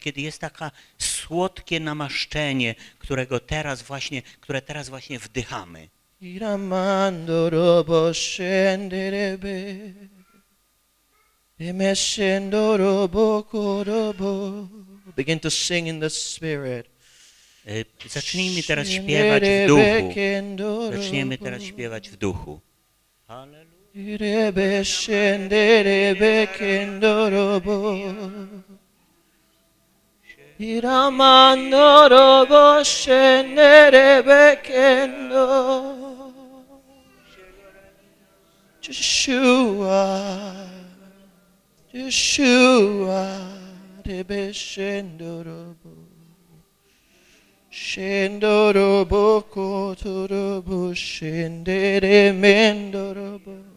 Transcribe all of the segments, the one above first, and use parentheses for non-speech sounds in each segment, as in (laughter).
kiedy jest taka słodkie namaszczenie, którego teraz właśnie, które teraz właśnie wdychamy. Begin to sing in the spirit. E, Zacznijmy teraz śpiewać w duchu. Zaczniemy teraz śpiewać w duchu. Yeshua, Yeshua, Rebe Shendorobo, Shendorobo, Kotorobo, Shendere Mendorobo.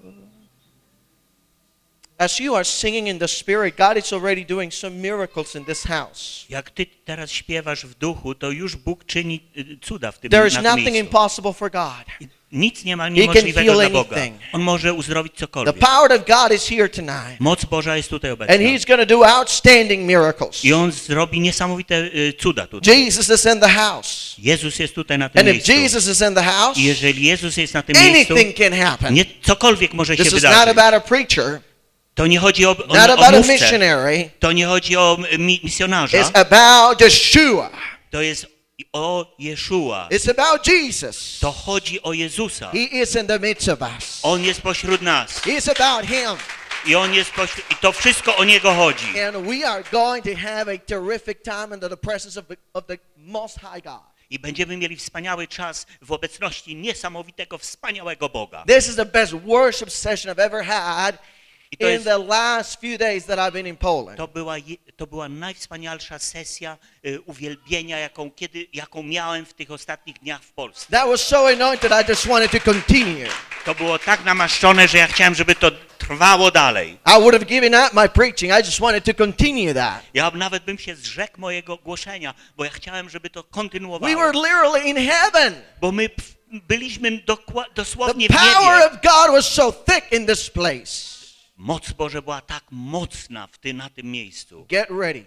As you are singing in the Spirit, God is already doing some miracles in this house. Jak ty teraz śpiewasz w duchu, to już Bóg czyni y, cuda w tym, There is nothing miejscu. impossible for God. Nic nie ma niemożliwego dla Boga. On może uzdrowić The cokolwiek. power of God is here tonight. Moc Boża jest tutaj obecna. And He's going to do outstanding miracles. I On zrobi niesamowite y, cuda tutaj. Jesus is in the house. Jezus jest tutaj na tym And if miejscu. Jesus is in the house, I jeżeli Jezus jest na tym miejscu, anything can happen. nie, cokolwiek może się This is not wydarzyć. about a preacher, To nie chodzi o, o, not o about a mówcę. missionary. To nie chodzi o mi, misjonarza. It's about Yeshua. To jest o Jeszua. It's about Jesus. To chodzi o Jezusa. He is in the midst of us. On jest pośród nas. It's about Him. I on jest pośród... I to wszystko o Niego chodzi. And we are going to have a terrific time under the presence of the, of the Most High God. I będziemy mieli wspaniały czas w obecności niesamowitego, wspaniałego Boga. This is the best worship session I've ever had I to in jest- the last few days that I've been in Poland. To była, to była najwspanialsza sesja y, uwielbienia, jaką, kiedy, jaką miałem w tych ostatnich dniach w Polsce. That was so anointed, I just wanted to continue. To było tak namaszczone, że ja chciałem, żeby to trwało dalej. I would have given up my preaching. I just wanted to continue that. Ja nawet bym się zrzekł mojego głoszenia, bo ja chciałem, żeby to We kontynuowało. were literally in heaven. Bo my byliśmy dokła- The dosłownie w power niebie. of God was so thick in this place. Moc Boże była tak mocna w ty, na tym miejscu. Get ready.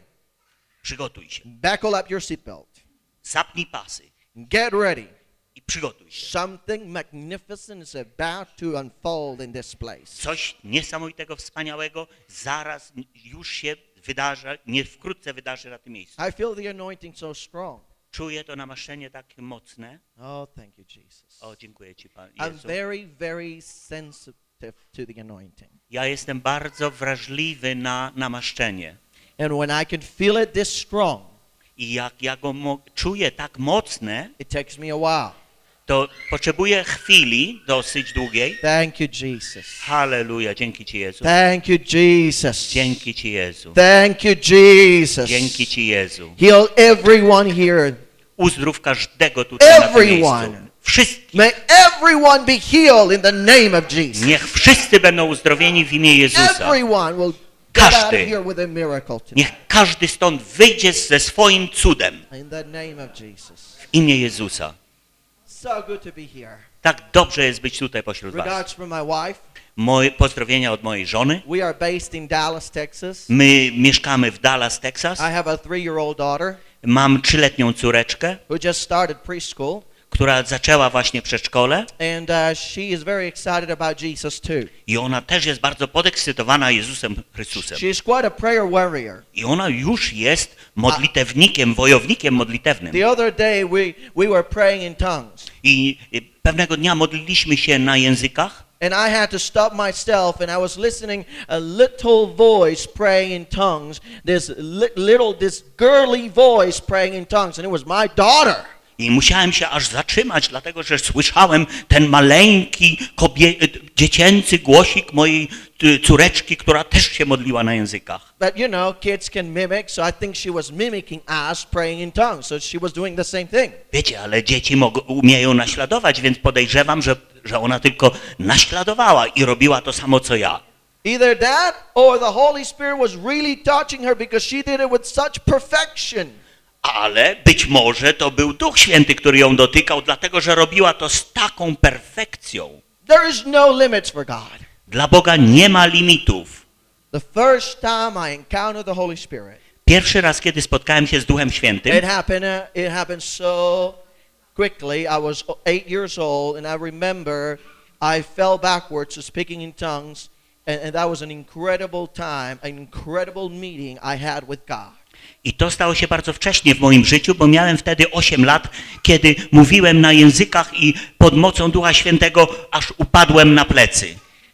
Przygotuj się. Buckle up your seatbelt. Zapnij pasy Get ready. i przygotuj się. Something magnificent is about to unfold in this place. Coś niesamowitego, wspaniałego zaraz już się wydarzy, nie wkrótce wydarzy na tym miejscu. I feel the anointing so strong. Czuję to namaszczenie takie mocne. Oh, thank you, Jesus. O, dziękuję Ci, Pan I'm Jezu. very, very sensitive to the anointing. Ja jestem bardzo wrażliwy na namaszczenie. And when I can feel it this strong, I jak ja go czuję tak mocne, it takes me a while. to potrzebuję chwili dosyć długiej. Thank you, Jesus. Halleluja, dzięki Ci Jezu. Thank you, Jesus. Dzięki Ci Jezu. Thank you, Jesus. Dzięki Ci Jezu. Heal everyone here. Uzdrów każdego tutaj Everyone. Miejscu. Wszystkich. May everyone be healed in the name of Jesus. Niech wszyscy będą uzdrowieni w imię Jezusa. Everyone will Każdy. Niech każdy stąd wyjdzie ze swoim cudem w imię Jezusa. Tak dobrze jest być tutaj pośród was. Moje pozdrowienia od mojej żony. We are based in Dallas, Texas. My mieszkamy w Dallas, Texas. Mam trzyletnią córeczkę, która zaczęła właśnie przedszkole and uh, she is very excited about Jesus too. i ona też jest bardzo podekscytowana Jezusem Chrystusem. She is quite a prayer warrior. I ona już jest modlitewnikiem, wojownikiem modlitewnym. The other day we, we were praying in tongues, I pewnego dnia modliliśmy się na językach and I had to stop myself, and I was listening a little voice praying in tongues. This li- little, this girly voice praying in tongues, and it was my daughter. I musiałem się aż zatrzymać, dlatego że słyszałem ten maleńki, kobie, dziecięcy głosik mojej córeczki, która też się modliła na językach. But you know, kids can mimic, so I think she was mimicking us praying in tongues. So she was doing the same thing. Wiecie, ale dzieci mogą, umieją naśladować, więc podejrzewam, że, że ona tylko naśladowała i robiła to samo co ja. Either that or the Holy Spirit was really touching her because she did it with such perfection. Ale być może to był Duch Święty, który ją dotykał, dlatego że robiła to z taką perfekcją. There is no limits for God. Dla Boga nie ma limitów. The first time I encountered the Holy Spirit, Pierwszy raz, kiedy spotkałem się z Duchem Świętym, It happened. Uh, it happened so quickly. I was eight years old, and I remember I fell backwards to speaking in tongues, and, and that was an incredible time, an incredible meeting I had with God. I to stało się bardzo wcześnie w moim życiu, bo miałem wtedy 8 lat, kiedy mówiłem na językach i pod mocą Ducha Świętego aż upadłem na plecy.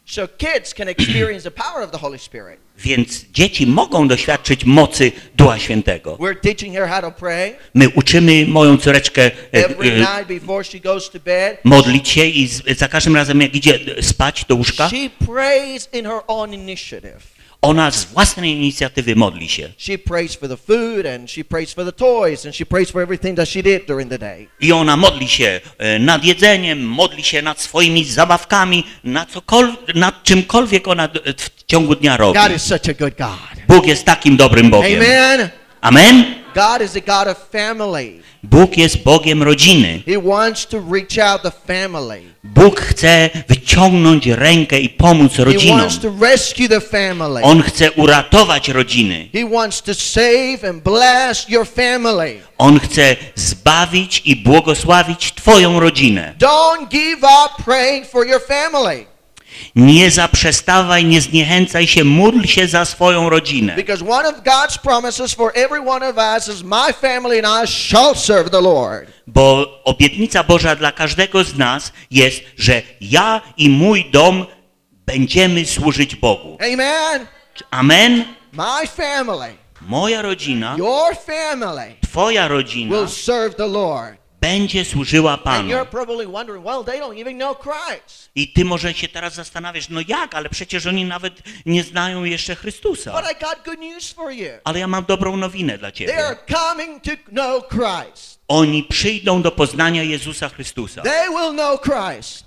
So kids can experience the power of the Holy Spirit. Więc dzieci mogą doświadczyć mocy Ducha Świętego. We're teaching her how to pray My uczymy moją córeczkę e, every e, night before she goes to bed. modlić się i za każdym razem jak idzie spać do łóżka, She prays in her own initiative. Ona z własnej inicjatywy modli się. She prays for the food and she prays for the toys and she prays for everything that she did during the day. I ona modli się e, nad jedzeniem, modli się nad swoimi zabawkami, nad, nad czymkolwiek ona w ciągu dnia robi. God is such a good God. Bóg jest takim dobrym Bogiem. Amen. Amen? God is a God of family. Bóg jest Bogiem rodziny. He wants to reach out the family. Bóg chce wyciągnąć rękę i pomóc He rodzinom. wants to rescue the family. On chce uratować rodziny. He wants to save and bless your family. On chce zbawić i błogosławić Twoją rodzinę. Don't give up praying for your family Nie zaprzestawaj, nie zniechęcaj się, módl się za swoją rodzinę. because one of God's promises for every one of us is my family and I shall serve the Lord. Bo obietnica Boża dla każdego z nas jest, że ja i mój dom będziemy służyć Bogu. Amen. Amen? My family, Moja rodzina, your family Twoja rodzina will serve the Lord. Będzie służyła Panu. I ty może się teraz zastanawiasz, no jak, ale przecież oni nawet nie znają jeszcze Chrystusa. Ale ja mam dobrą nowinę dla ciebie. Oni przyjdą do poznania Jezusa Chrystusa.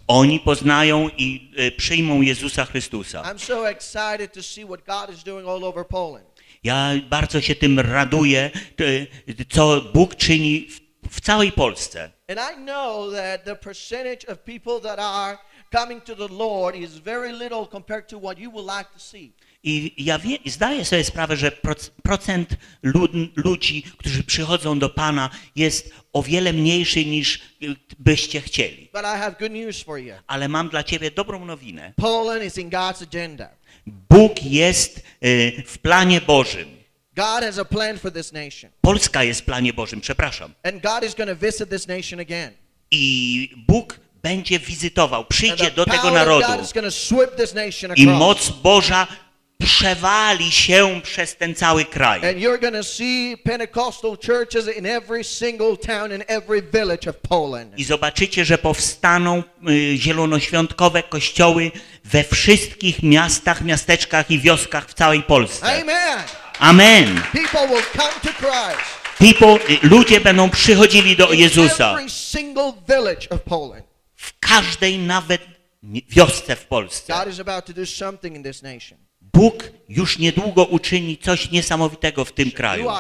Oni poznają i e, przyjmą Jezusa Chrystusa. I'm so excited to see what God is doing all over Poland. Ja bardzo się tym raduję, e, co Bóg czyni w, w całej Polsce. And I know that the percentage of people that are coming to the Lord is very little compared to what you would like to see. I ja wie, zdaję sobie sprawę, że proc- procent lud, ludzi, którzy przychodzą do Pana jest o wiele mniejszy niż e, byście chcieli. But I have good news for you. Ale mam dla ciebie dobrą nowinę. Poland is in God's agenda. Bóg jest e, w planie Bożym. God has a plan for this nation. Polska jest w planie Bożym, przepraszam. And God is going to visit this nation again. I Bóg będzie wizytował, przyjdzie do tego narodu i moc Boża przewali się przez ten cały kraj. I zobaczycie, że powstaną y, zielonoświątkowe kościoły we wszystkich miastach, miasteczkach i wioskach w całej Polsce. Amen. Amen. People will come to Christ. People, ludzie będą przychodzili do Jezusa w każdej nawet wiosce w Polsce. Bóg już niedługo uczyni coś niesamowitego w tym kraju.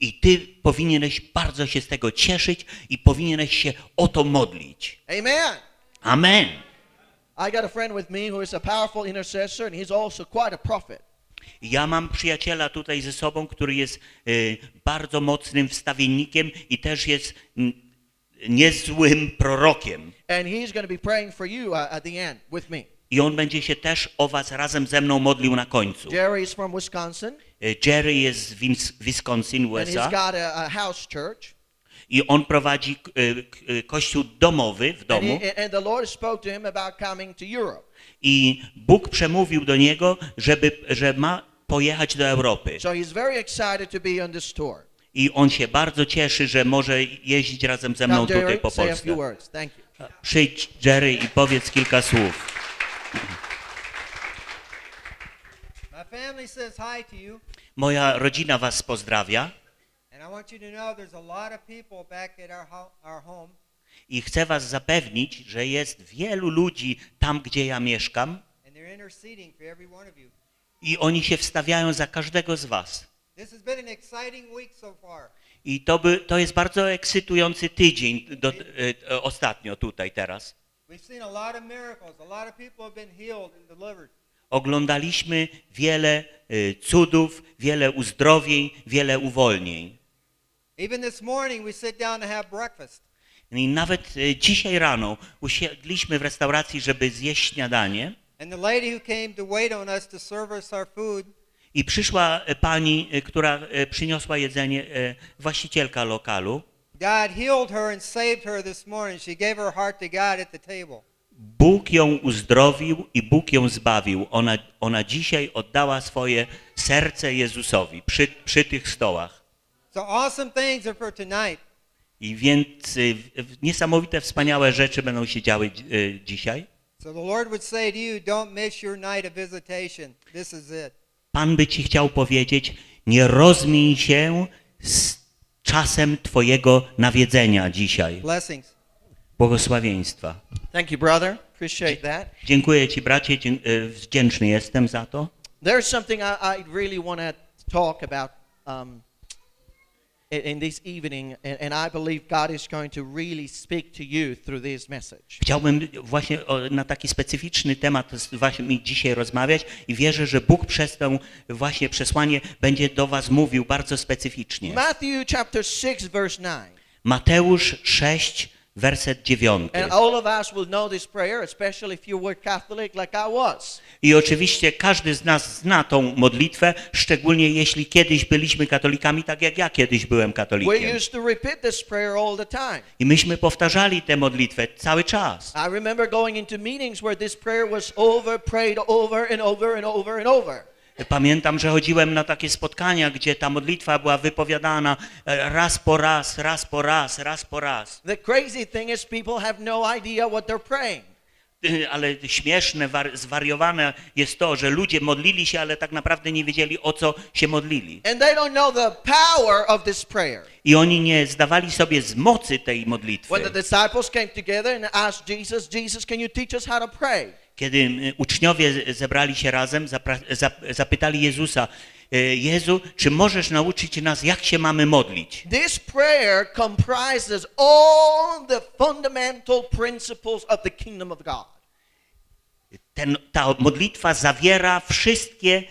I ty powinieneś bardzo się z tego cieszyć i powinieneś się o to modlić. Amen. Amen. I got a friend with me who is a powerful intercessor, and he's also quite a prophet. Ja mam przyjaciela tutaj ze sobą, który jest y, bardzo mocnym wstawiennikiem i też jest mm, niezłym prorokiem. And he's going to be praying for you uh, at the end with me. I on będzie się też o was razem ze mną modlił na końcu. Jerry is from Wisconsin, Y, Jerry jest z Wisconsin, and he's USA got a, a house church. I on prowadzi y, y, kościół domowy w domu he, and the Lord spoke to him about coming to Europe. i Bóg przemówił do niego, żeby, że ma pojechać do Europy. So he's very excited to be on this tour. I on się bardzo cieszy, że może jeździć razem ze mną Come, tutaj Jerry, po Polsce. Przyjdź Jerry i powiedz kilka słów. My family says hi to you, Moja rodzina was pozdrawia I chcę was zapewnić, że jest wielu ludzi tam, gdzie ja mieszkam i oni się wstawiają za każdego z was. I to, by, to jest bardzo ekscytujący tydzień do, e, ostatnio tutaj teraz. Oglądaliśmy wiele y, cudów, wiele uzdrowień, wiele uwolnień. Even this morning, we sit down to have breakfast. I nawet y, dzisiaj rano usiedliśmy w restauracji, żeby zjeść śniadanie And the lady who came to wait on us to serve us our food, i przyszła y, pani, y, która przyniosła jedzenie, właścicielka lokalu. God healed her and saved her this morning. She gave her heart to God at the table. Bóg ją uzdrowił i Bóg ją zbawił. Ona, ona dzisiaj oddała swoje serce Jezusowi przy, przy tych stołach. So awesome things are for tonight. I więc y, w- niesamowite, wspaniałe rzeczy będą się działy y, dzisiaj. So the Lord would say to you, don't miss your night of visitation. This is it. Pan by ci chciał powiedzieć, nie rozmień się z czasem twojego nawiedzenia dzisiaj. Blessings. Błogosławieństwa. Thank you, brother. Appreciate that. Dziękuję ci, bracie, dzie- y, wdzięczny jestem za to. There's something I, I really want to talk about um, in, this evening, and, I believe God is going to really speak to you through this message. Chciałbym właśnie na taki specyficzny temat z wami dzisiaj rozmawiać i wierzę, że Bóg przez to właśnie przesłanie będzie do was mówił bardzo specyficznie. Matthew chapter 6, verse 9. Mateusz 6, werset 9. And all of us will know this prayer, especially if you were Catholic like I oczywiście każdy z nas zna tą modlitwę, szczególnie jeśli kiedyś byliśmy katolikami, tak jak ja kiedyś byłem katolikiem. I myśmy powtarzali tę modlitwę cały czas. I remember going into meetings where this prayer was over, prayed over and over and over and over. Pamiętam, że chodziłem na takie spotkania, gdzie ta modlitwa była wypowiadana e, raz po raz, raz po raz, raz po raz. The crazy thing is, people have no idea what they're praying. Y, Ale śmieszne, war- zwariowane jest to, że ludzie modlili się, ale tak naprawdę nie wiedzieli o co się modlili. And they don't know the power of this prayer. I oni nie zdawali sobie z mocy tej modlitwy. When the disciples came together and asked Jesus, Jesus, can you teach us how to pray? Kiedy uczniowie zebrali się razem, zapytali Jezusa, y, Jezu, czy możesz nauczyć nas, jak się mamy modlić? This prayer comprises all the fundamental principles of the kingdom of God. Ten, ta modlitwa zawiera wszystkie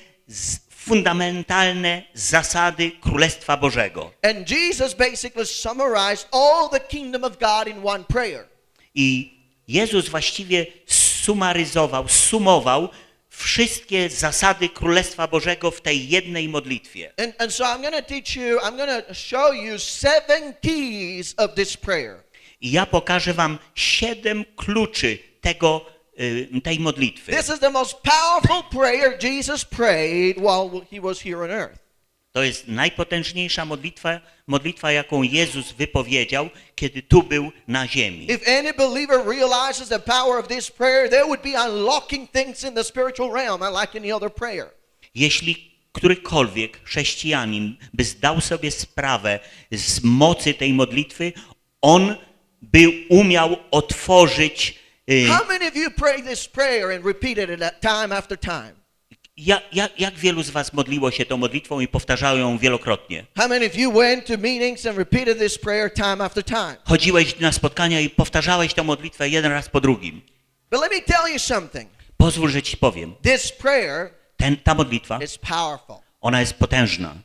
fundamentalne zasady Królestwa Bożego. And Jesus basically summarized all the kingdom of God in one prayer. I Jezus właściwie sumaryzował, sumował wszystkie zasady Królestwa Bożego w tej jednej modlitwie. And, and so I'm going to teach you, I'm going to show you seven keys of this prayer. I ja pokażę wam siedem kluczy tego, y, tej modlitwy. This is the most powerful prayer Jesus prayed while he was here on earth. To jest najpotężniejsza modlitwa, modlitwa, jaką Jezus wypowiedział, kiedy tu był na ziemi. Jeśli którykolwiek chrześcijanin by zdał sobie sprawę z mocy tej modlitwy, on by umiał otworzyć, y, How many of you pray this prayer and repeated it time after time? Jak, jak, jak wielu z was modliło się tą modlitwą i powtarzało ją wielokrotnie? Chodziłeś na spotkania i powtarzałeś tę modlitwę jeden raz po drugim. But let me tell you something. Pozwól, że ci powiem. This prayer Ten, ta modlitwa, is powerful. ona jest potężna.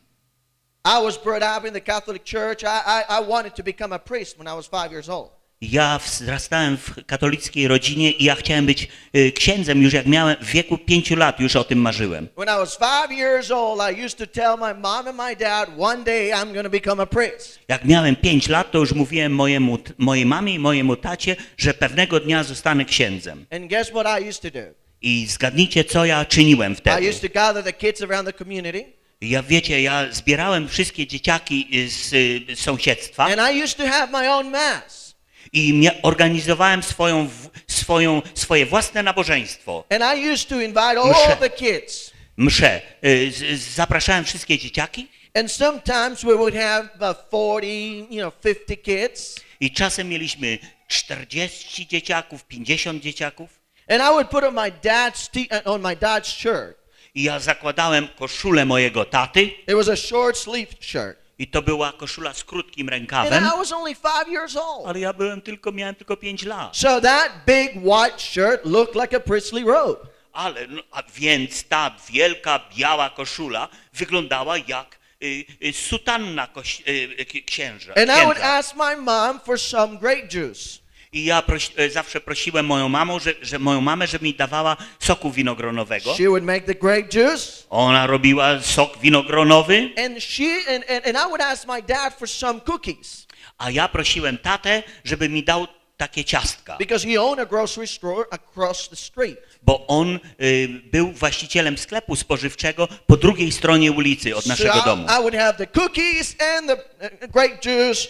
I was brought up in the Catholic Church. I, I, I wanted to become a priest when I was five years old. Ja wzrastałem w katolickiej rodzinie i ja chciałem być y, księdzem już jak miałem w wieku pięciu lat, już o tym marzyłem. When I was five years old, I used to tell my mom and my dad, one day I'm to become a priest. Jak miałem pięć lat, to już mówiłem mojemu, mojej mamie i mojemu tacie, że pewnego dnia zostanę księdzem. And guess what I used to do? I zgadnijcie, co ja czyniłem I wtedy. used to gather the kids around the community, Ja wiecie, ja zbierałem wszystkie dzieciaki y, z y, sąsiedztwa and I used to have my own mass. I organizowałem swoją, swoją, swoje własne nabożeństwo. And I used to invite all Msze. the kids. Msze. Y, Zapraszałem wszystkie dzieciaki And sometimes we would have about 40, you know, 50 kids. i czasem mieliśmy 40 dzieciaków, 50 dzieciaków. And I would put on my dad's uh, on my dad's shirt. I ja zakładałem koszulę mojego taty It was a short sleeve shirt. I to była koszula z krótkim And rękawem, I was only five years old. ale ja byłem tylko, miałem tylko 5 lat. So that big white shirt looked like a priestly robe. ale no, a więc ta wielka biała koszula wyglądała jak y, y, sutanna koś, y, y, księża. And I would ask my mom for some grape juice. I ja proś, y, zawsze prosiłem moją mamą, że, że moją mamę, żeby mi dawała soku winogronowego. She would make the grape juice. Ona robiła sok winogronowy, And she and, and, and I would ask my dad for some cookies a ja prosiłem tatę, żeby mi dał takie ciastka. because he owned a grocery store across the street. bo on y, był właścicielem sklepu spożywczego po drugiej stronie ulicy od So naszego I, domu. I would have the cookies and the grape juice.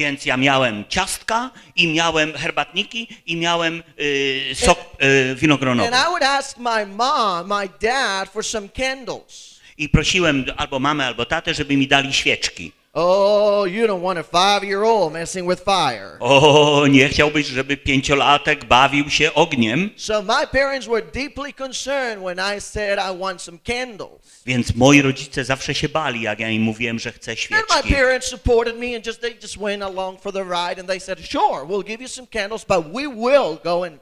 Więc ja miałem ciastka i miałem herbatniki i miałem y, sok y, winogronowy. And I would ask my mom, my dad for some candles. I prosiłem albo mamę, albo tatę, żeby mi dali świeczki. Oh, you don't want a five-year-old messing with fire. O, nie chciałbyś, żeby pięciolatek bawił się ogniem. So my parents were deeply concerned when I said I want some candles. Więc moi rodzice zawsze się bali, jak ja im mówiłem, że chcę And my świeczki. parents supported me and just they just went along for the ride and they said, "Sure, we'll give you some candles, but we will go and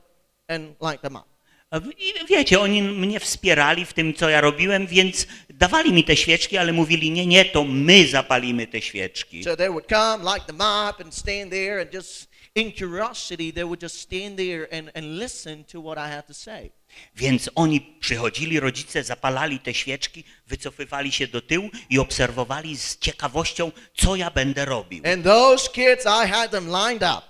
and light them up." I wiecie, oni mnie wspierali w tym, co ja robiłem, więc dawali mi te świeczki, ale mówili, nie, nie, to my zapalimy te świeczki. So they would come, and stand there and just in curiosity they would just stand there and, and listen to what I had to say. Więc oni przychodzili, rodzice zapalali te świeczki, wycofywali się do tyłu i obserwowali z ciekawością, co ja będę robił. And those kids, I had them lined up.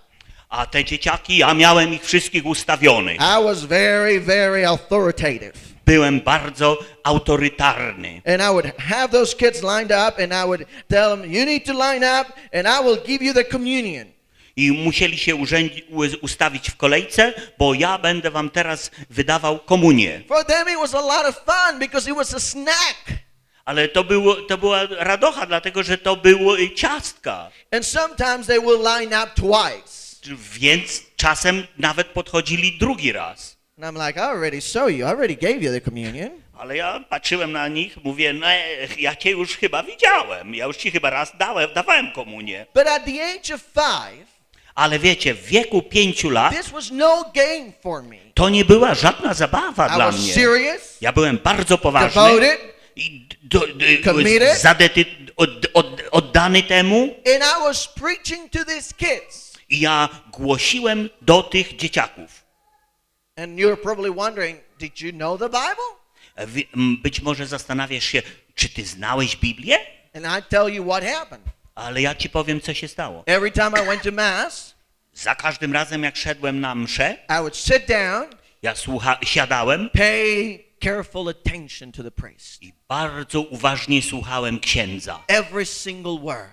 A te dzieciaki, ja miałem ich wszystkich ustawionych. I was very, very authoritative. Byłem bardzo autorytarny. And I would have those kids lined up and I would tell them, you need to line up and I will give you the communion. I musieli się urzędzi- ustawić w kolejce, bo ja będę wam teraz wydawał komunię. For them, it was a lot of fun because it was a snack. Ale to, było, to była radocha, dlatego że to było y, ciastka. And sometimes they will line up twice. Więc czasem nawet podchodzili drugi raz. And I'm like, I already saw you. I already gave you the communion. Ale ja patrzyłem na nich, mówię, no ja cię już chyba widziałem, ja już ci chyba raz dałem, dawałem komunię. But at the age of five, Ale wiecie, w wieku pięciu lat this was no game for me. to nie była żadna zabawa I dla was mnie. serious, Ja byłem bardzo poważny devoted, i do, do, Committed. zadety, od, od, oddany temu and I was preaching to these kids. i ja głosiłem do tych dzieciaków. And you're probably wondering, did you know the Bible? Być może zastanawiasz się, czy ty znałeś Biblię? And I tell you what happened. Ale ja ci powiem, co się stało. Every time I went to Mass, Za każdym razem, jak szedłem na mszę, I would sit down, ja słucha, siadałem pay careful attention to the priest. i bardzo uważnie słuchałem księdza. Every single word,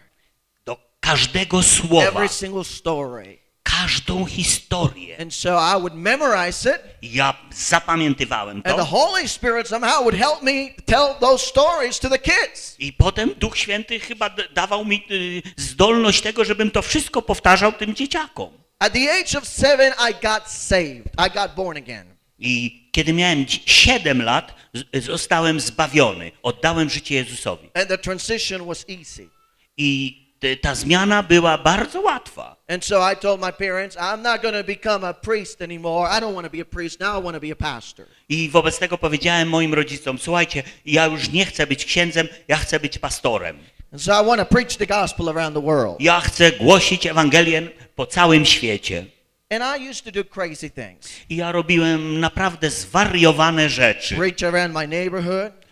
Do każdego słowa, every single story. Każdą historię. And so I would memorize it, Ja zapamiętywałem and the to Holy Spirit somehow would help me tell those stories to the kids. i potem Duch Święty chyba dawał mi y, zdolność tego, żebym to wszystko powtarzał tym dzieciakom. At the age of seven, I got saved. I got born again. I kiedy miałem 7 lat, zostałem zbawiony. Oddałem życie Jezusowi. And the transition was easy. I ta zmiana była bardzo łatwa. And so I told my parents, I'm not going to become a priest anymore. I don't want to be a priest. Now I want to be a pastor. I wobec tego powiedziałem moim rodzicom, słuchajcie, ja już nie chcę być księdzem, ja chcę być pastorem. And so I want to preach the gospel around the world. Ja chcę głosić Ewangelię po całym świecie. And I used to do crazy things. I ja robiłem naprawdę zwariowane rzeczy. Preach around my neighborhood, Y,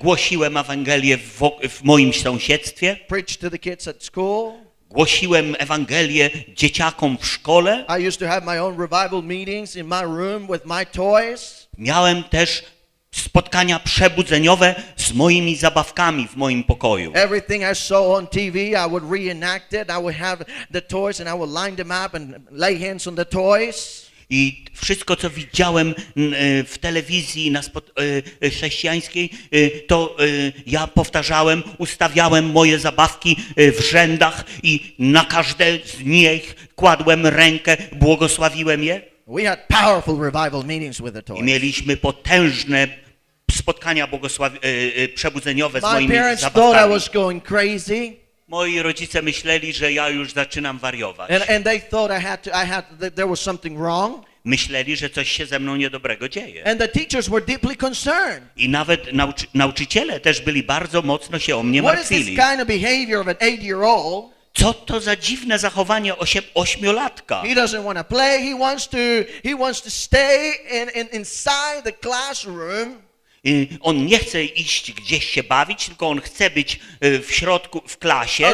Głosiłem Ewangelię w, w moim sąsiedztwie, preach to the kids at school. głosiłem Ewangelię dzieciakom w szkole. I used to have my own revival meetings in my room with my toys. Miałem też spotkania przebudzeniowe z moimi zabawkami w moim pokoju. Everything I saw on TV, I would reenact it. I would have the toys and I would line them up and lay hands on the toys. I wszystko, co widziałem e, w telewizji na e, e, chrześcijańskiej, to ja powtarzałem, ustawiałem moje zabawki w rzędach i na każde z nich kładłem rękę, błogosławiłem je. I mieliśmy potężne spotkania przebudzeniowe z moimi zabawkami. Moi rodzice myśleli, że ja już zaczynam wariować. and, and they thought I had to. I had that there was something wrong. Myśleli, że coś się ze mną niedobrego dzieje. And the teachers were deeply concerned. I nawet nauczy nauczyciele też byli bardzo mocno się o mnie What is this martwili. kind of behavior of an eight-year-old? Co to za dziwne zachowanie osiem, ośmiolatka? He doesn't want to play. He wants to. He wants to stay in, in inside the classroom. Y, On nie chce iść gdzieś się bawić, tylko on chce być y, w środku, w klasie.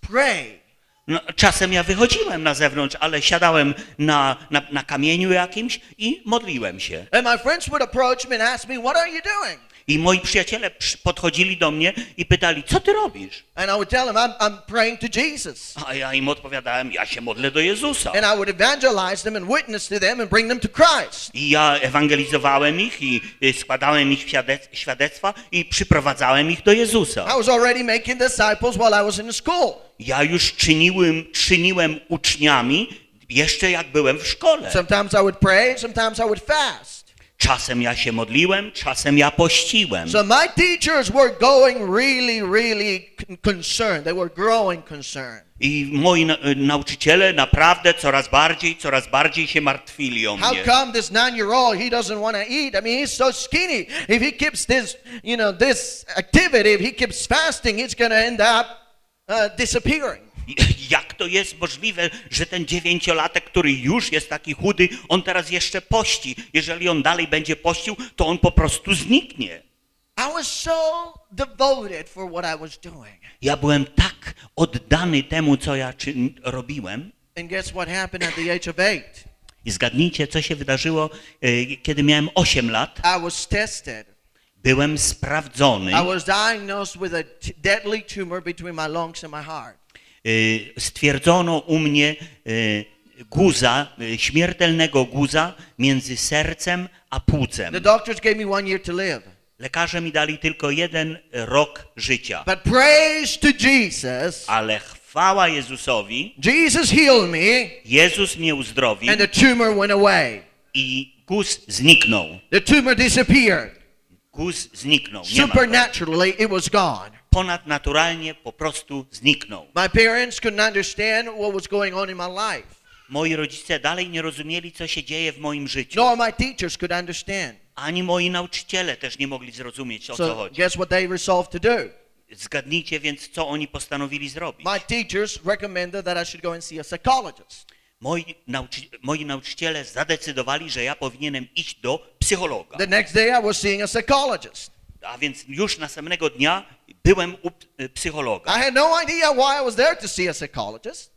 Pray. No, czasem ja wychodziłem na zewnątrz, ale siadałem na, na, na kamieniu jakimś i modliłem się. And my friends would approach me and ask me, "What are you doing?" I moi przyjaciele przy- podchodzili do mnie i pytali, co ty robisz? And I would tell them, "I'm, I'm praying to Jesus." A ja im odpowiadałem, ja się modlę do Jezusa. And I would evangelize them and witness to them and bring them to Christ. I ja ewangelizowałem ich i składałem ich świadec- świadectwa i przyprowadzałem ich do Jezusa. I was already making disciples while I was in the school. Ja już czyniłem, czyniłem uczniami jeszcze jak byłem w szkole. Sometimes I would pray, sometimes I would fast. Czasem ja się modliłem, czasem ja pościłem. So my teachers were going really, really con- concerned. They were growing concerned. I moi na, y, nauczyciele naprawdę coraz bardziej, coraz bardziej się martwili o How mnie. come this nine-year-old he doesn't want to eat? I mean, he's so skinny. If he keeps this, you know, this activity, if he keeps fasting, he's going to end up uh, disappearing. (laughs) Jak to jest możliwe, że ten dziewięciolatek, który już jest taki chudy, on teraz jeszcze pości. Jeżeli on dalej będzie pościł, to on po prostu zniknie. I was so devoted for what I was doing. Ja byłem tak oddany temu, co ja czyn, robiłem. And guess what happened at the age of eight? I zgadnijcie, co się wydarzyło, y, kiedy miałem 8 lat. I was tested. Byłem sprawdzony. I was diagnosed with a deadly tumor between my lungs and my heart. Y, Stwierdzono u mnie y, guza, y, śmiertelnego guza między sercem a płucem. The doctors gave me one year to live. Lekarze mi dali tylko jeden rok życia. But praise to Jesus. Ale chwała Jezusowi, Jesus healed me Jezus mnie uzdrowił and the tumor went away. i guz zniknął. The tumor disappeared. Guz zniknął. Supernaturally, it was gone. Ponadnaturalnie po prostu zniknął. My parents couldn't understand what was going on in my life. Moi rodzice dalej nie rozumieli, co się dzieje w moim życiu. Nor my teachers could understand. Ani moi nauczyciele też nie mogli zrozumieć, o co So chodzi. guess what they resolved to do? Zgadnijcie więc, co oni postanowili zrobić. My teachers recommended that I should go and see a psychologist. Moi, nauczy, moi nauczyciele zadecydowali, że ja powinienem iść do psychologa. The next day I was seeing a psychologist. A więc już następnego dnia byłem u p- psychologa. I had no idea why I was there to see a psychologist.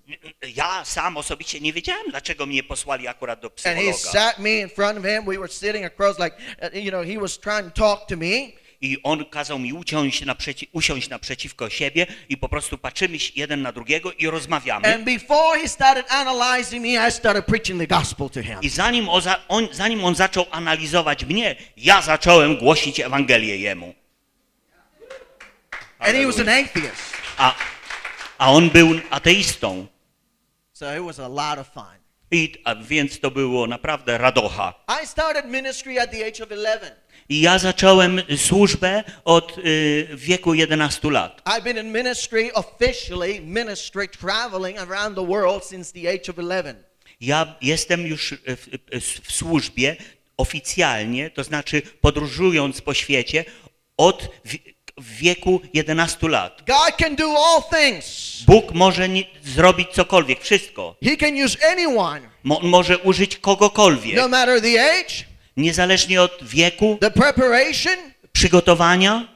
Ja sam osobiście nie wiedziałem, dlaczego mnie posłali akurat do And he psychologa. sat me in front of him. We were sitting across, like, uh, you know, he was trying to talk to me. I on kazał mi usiąść, naprzeci, usiąść naprzeciwko siebie i po prostu patrzymy jeden na drugiego i rozmawiamy. And before he started analyzing me, I started preaching the gospel to him. I zanim, on, zanim on zaczął analizować mnie, ja zacząłem głosić Ewangelię jemu. And he was an atheist. A, a on był ateistą. So it was a lot of fun. I, a więc to było naprawdę radocha. I started ministry at the age of 11. I ja zacząłem służbę od y, wieku 11 lat. I've been in ministry, officially ministry, traveling around the world since the age of 11. Ja jestem już w, w, w służbie oficjalnie, to znaczy podróżując po świecie od w, wieku 11 lat. God can do all things. Bóg może zrobić cokolwiek, wszystko. He can use anyone, Mo, może użyć kogokolwiek, no matter the age, niezależnie od wieku, the preparation. przygotowania,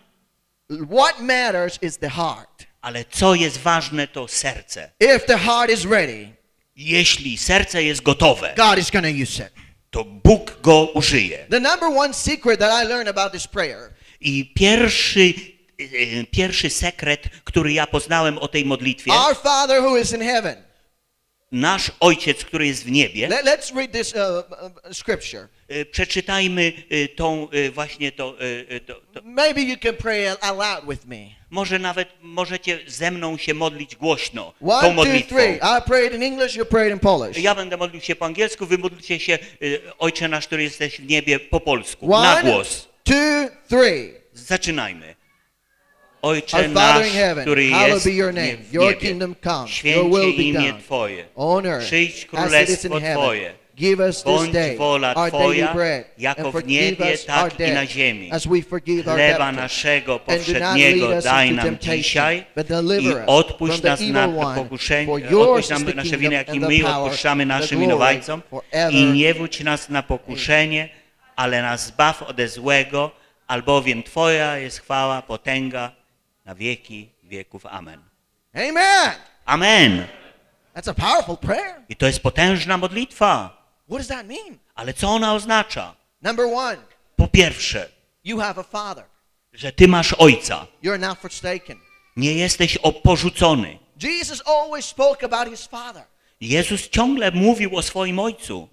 What matters is the heart. ale co jest ważne, to serce. If the heart is ready, Jeśli serce jest gotowe, God is use it. to Bóg go użyje. The number one secret that I learned about this prayer I pierwszy, pierwszy sekret, który ja poznałem o tej modlitwie, Our Father who is in heaven. nasz Ojciec, który jest w niebie, Let, us read this uh, uh, scripture. y, przeczytajmy y, tą y, właśnie to, y, y, to, to. Maybe you can pray al- aloud with me. Może nawet możecie ze mną się modlić głośno tą One, two, modlitwą. three. I prayed in English, you prayed in Polish. Ja będę modlił się po angielsku, wy modlcie się y, Ojcze nasz, który jesteś w niebie po polsku. Na One, głos. two, three. Zaczynajmy. Ojcze nasz, który hallowed jest be your w niebie. kingdom come. Your Święcie imię. Twoje. Przyjdź królestwo. Twoje. Give us this Bądź day wola our daily Twoja, bread, jako w niebie, tak i na ziemi. as we forgive our Chleba naszego us daj nam dzisiaj but i odpuść nas na pokuszenie, odpuść nam nasze winy, jak i my odpuszczamy naszym winowajcom. I nie wódź nas na pokuszenie, ale nas zbaw ode złego, albowiem Twoja jest chwała, potęga na wieki wieków. Amen. Amen. Amen. That's a powerful prayer. I to jest potężna modlitwa. What does that mean? Ale co ona oznacza? Number one, Po pierwsze, you have a father. że Ty masz Ojca. You're not forsaken. Nie jesteś porzucony. Jesus always spoke about his father. Jezus ciągle mówił o swoim Ojcu.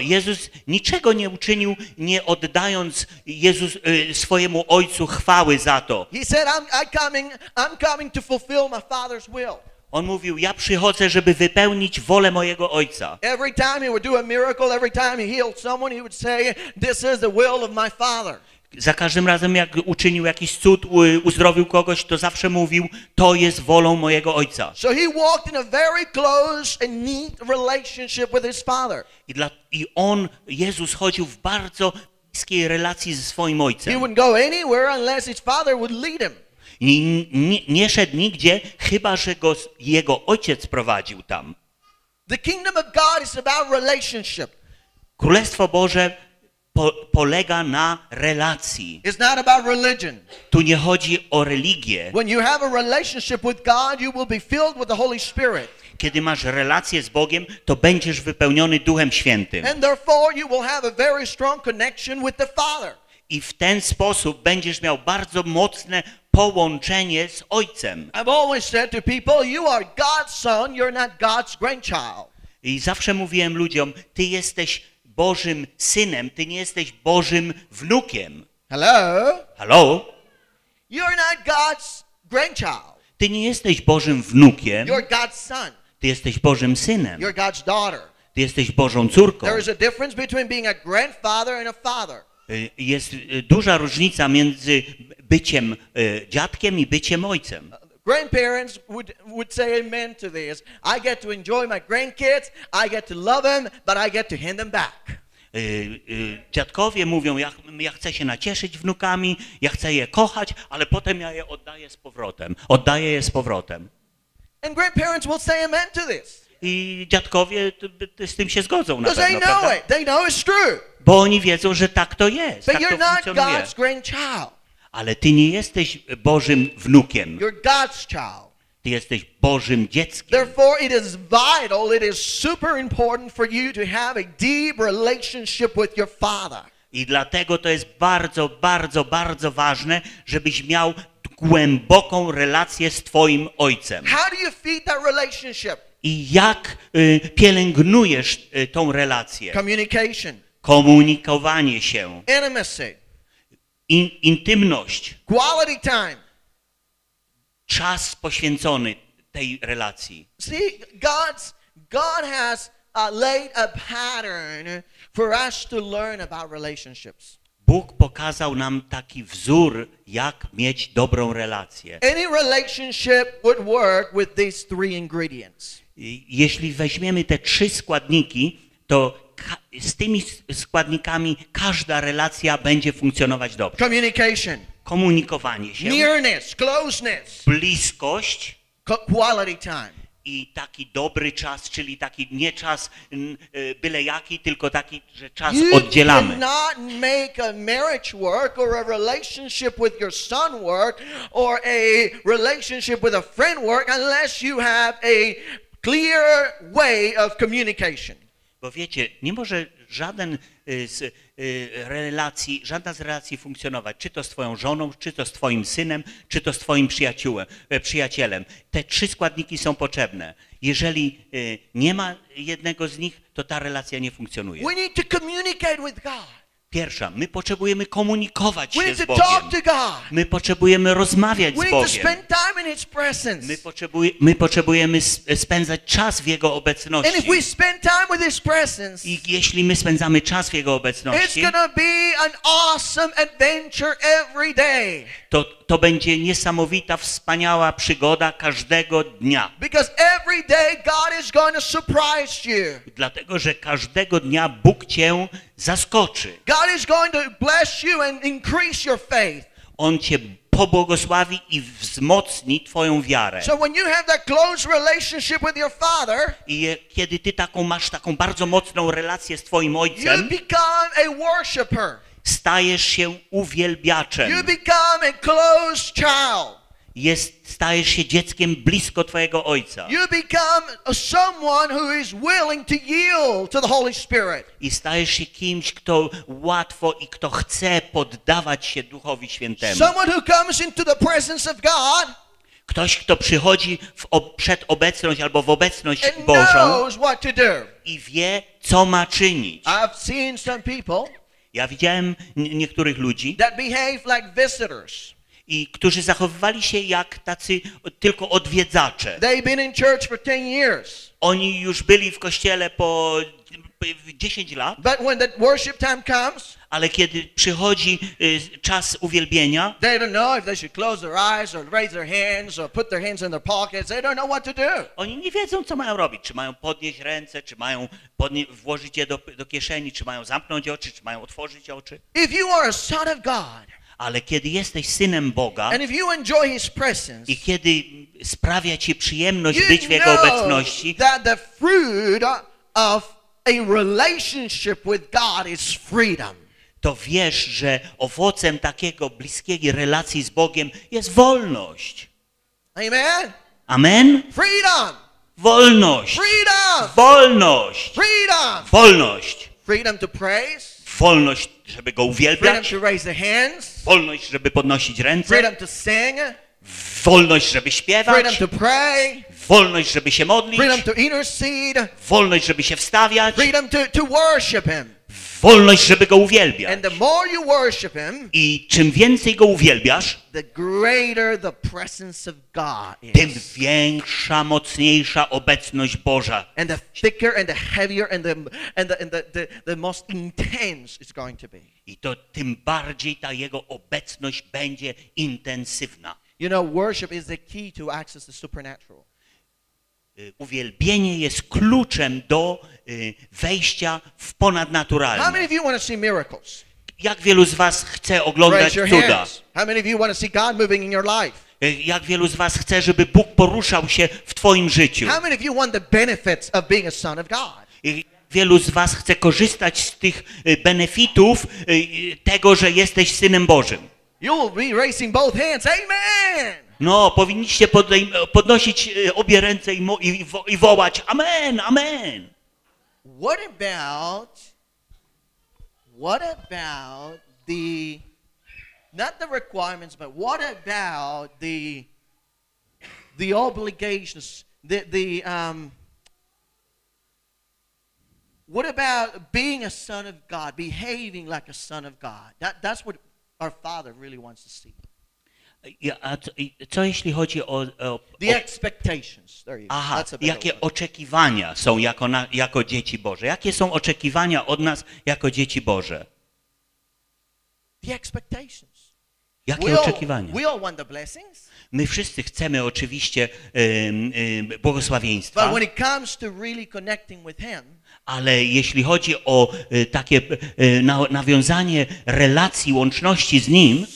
Jezus niczego nie uczynił, nie oddając Jezus, y, swojemu Ojcu chwały za to. He said, I'm, I coming, I'm coming to fulfill my father's will. On mówił, ja przychodzę, żeby wypełnić wolę mojego Ojca. Every time he would do a miracle, every time he healed someone, he would say, This is the will of my father. Za każdym razem, jak uczynił jakiś cud, uzdrowił kogoś, to zawsze mówił, to jest wolą mojego Ojca. So. I, dla, I on, Jezus, chodził w bardzo bliskiej relacji ze swoim Ojcem. I nie, nie szedł nigdzie, chyba że go, jego ojciec prowadził tam. Królestwo Boże po, polega na relacji. It's not about religion. Tu nie chodzi o religię. When you have a relationship with God, you will be filled with the Holy Spirit. Kiedy masz relację z Bogiem, to będziesz wypełniony Duchem Świętym. And therefore, you will have a very strong connection with the Father. I w ten sposób będziesz miał bardzo mocne połączenie z Ojcem. I've always said to people, you are God's son, you're not God's grandchild. I zawsze mówiłem ludziom, ty jesteś Bożym synem, ty nie jesteś Bożym wnukiem. Hello? Halo? You're not God's grandchild. Ty nie jesteś Bożym wnukiem, You're God's son. ty jesteś Bożym synem. You're God's daughter. Ty jesteś Bożą córką. There is a difference between being a grandfather and a father. Y, Jest y, duża różnica między byciem y, dziadkiem i byciem ojcem. Grandparents would, would say amen to this. I get to enjoy my grandkids, I get to love them, but I get to hand them back. Y, y, Dziadkowie mówią, ja, ja chcę się nacieszyć wnukami, ja chcę je kochać, ale potem ja je oddaję z powrotem. Oddaję je z powrotem. And grandparents will say amen to this. I dziadkowie t- t- z tym się zgodzą na Because they pewno, know prawda? it. They know it's true. Bo oni wiedzą, że tak to jest, But tak you're to not. God's grandchild. Ale ty nie jesteś Bożym wnukiem, You're God's child. ty jesteś Bożym dzieckiem. Therefore, it is vital, it is super important for you to have a deep relationship with your Father. I dlatego to jest bardzo, bardzo, bardzo ważne, żebyś miał głęboką relację z Twoim Ojcem. How do you feed that relationship? I jak y, pielęgnujesz y, tą relację? Communication, Komunikowanie się, intimacy, in, intymność, quality time. czas poświęcony tej relacji. See, God's God has uh, laid a pattern for us to learn about relationships. Bóg pokazał nam taki wzór, jak mieć dobrą relację. Any relationship would work with these three ingredients. Jeśli weźmiemy te trzy składniki, to z tymi składnikami każda relacja będzie funkcjonować dobrze. Communication, Komunikowanie się, nearness, closeness, bliskość quality time. i taki dobry czas, czyli taki nie czas y, byle jaki, tylko taki, że czas You oddzielamy. cannot make a marriage work or a relationship with your son work or a relationship with a friend work unless you have a clear way of communication. Bo wiecie, nie może żaden y, z y, relacji, żadna z relacji funkcjonować, czy to z twoją żoną, czy to z twoim synem, czy to z twoim e, przyjacielem. Te trzy składniki są potrzebne. Jeżeli y, nie ma jednego z nich, to ta relacja nie funkcjonuje. We need to communicate with God. Pierwsza, my potrzebujemy komunikować się z Bogiem. My potrzebujemy rozmawiać z Bogiem. My, potrzebuj, my potrzebujemy spędzać czas w Jego obecności. I jeśli my spędzamy czas w Jego it's obecności, gonna be an awesome adventure every day. To, to będzie niesamowita, wspaniała przygoda każdego dnia. Because every day God is going to surprise you. Dlatego, że każdego dnia Bóg Cię zaskoczy. God is going to bless you and increase your faith. On Cię pobłogosławi i wzmocni Twoją wiarę. So when you have that close relationship with your Father, I kiedy Ty taką masz taką bardzo mocną relację z Twoim you Ojcem, become a worshiper. Stajesz się You uwielbiaczem. become a close child. Jest, stajesz się dzieckiem blisko Twojego Ojca. You become a someone who is willing to yield to the Holy Spirit. I stajesz się kimś, kto łatwo i kto chce poddawać się Duchowi Świętemu. Someone who comes into the presence of God Ktoś, kto przychodzi w przed obecność albo w obecność Bożą i wie, co ma czynić. I've seen some people Ja widziałem niektórych ludzi, that behave like visitors. i którzy zachowywali się jak tacy tylko odwiedzacze. They've been in church for 10 years. Oni już byli w kościele po 10 lat, But when the worship time comes, ale kiedy przychodzi y, czas uwielbienia, they don't know if they should close their eyes or raise their hands or put their hands in their pockets. They don't know what to do. oni nie wiedzą, co mają robić. Czy mają podnieść ręce, czy mają podnie- włożyć je do, do kieszeni, czy mają zamknąć oczy, czy mają otworzyć oczy. If you are a son of God Ale kiedy jesteś synem Boga and if you enjoy His presence, i kiedy sprawia ci przyjemność być w Jego obecności, that the fruit of a relationship with God is freedom. to wiesz, że owocem takiego bliskiej relacji z Bogiem jest wolność. Amen? Amen? Freedom! Wolność! Freedom! Wolność! Freedom! Wolność! Freedom to praise, Wolność, żeby Go uwielbiać, to raise the hands, wolność, żeby podnosić ręce, freedom to sing, wolność, żeby śpiewać, freedom to pray, wolność, żeby się modlić, freedom to intercede, wolność, żeby się wstawiać, freedom to, to worship Him. wolność, żeby Go uwielbiać. And the more you worship Him, I czym więcej Go uwielbiasz, the greater the presence of God tym is. większa, mocniejsza obecność Boża. And the thicker and the heavier and the, and the, and the, the, the most intense it's going to be. I to tym bardziej ta Jego obecność będzie intensywna. You know, worship is the key to access the supernatural. Y, Uwielbienie jest kluczem do y, wejścia w How ponadnaturalne. many of you want to see miracles? Jak wielu z was chce oglądać cuda? hands. How many of you want to see God moving in your life? Y, Jak wielu z was chce, żeby Bóg poruszał się w twoim życiu? How many of you want the benefits of being a son of God? Wielu z was chce korzystać z tych benefitów tego, że jesteś synem Bożym. You'll be raising both hands. Amen. No, powinniście podnosić obie ręce i, i, i wołać Amen, Amen. What about what about the not the requirements, but what about the the obligations, the the um what about being a son of God, behaving like a son of God? That that's what our Father really wants to see. A co, co jeśli chodzi o, o, The expectations. There you go. Aha, That's a jakie word. oczekiwania są jako, na, jako dzieci Boże? Jakie są oczekiwania od nas jako dzieci Boże? The expectations. Jakie We all, oczekiwania? we all want the blessings. My wszyscy chcemy oczywiście ym, błogosławieństwa, But when it comes to really connecting with Him, ale jeśli chodzi o y, takie y, na, nawiązanie relacji, łączności z Nim,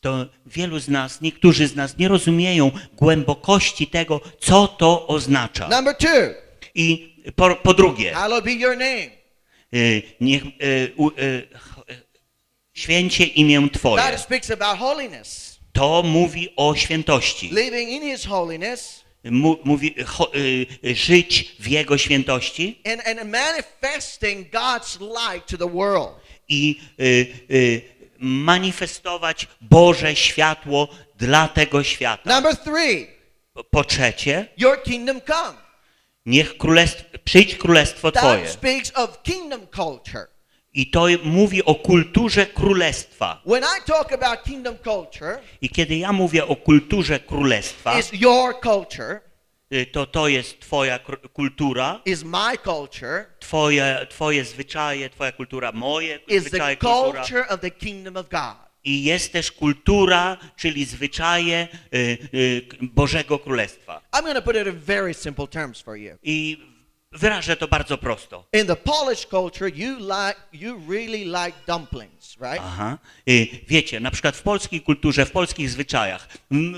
to wielu z nas, niektórzy z nas nie rozumieją głębokości tego, co to oznacza. Number two, I po, po drugie, hallowed be your name. y, niech święcie imię Twoje. To mówi o świętości. living in His holiness mówi cho, y, y, żyć w Jego świętości and, and manifesting God's light to the world. i y, y, manifestować Boże światło dla tego świata. Number three, Po trzecie, your kingdom come. Niech królestw, przyjdź królestwo Twoje. That speaks of kingdom culture. I to mówi o kulturze królestwa. Culture, I kiedy ja mówię o kulturze królestwa, culture, y, to to jest Twoja kultura, culture, twoje, twoje zwyczaje, Twoja kultura, moje zwyczaje, kultura. I jest też kultura, czyli zwyczaje y, y, Bożego Królestwa. I'm going to put it in very simple terms for you. I wyrażę to bardzo prosto. In the Polish culture, you like you really like dumplings, right? Aha. Y, Wiecie, na przykład w polskiej kulturze, w polskich zwyczajach,